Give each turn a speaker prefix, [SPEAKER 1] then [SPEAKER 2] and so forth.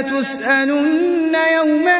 [SPEAKER 1] لتسألن يومئذ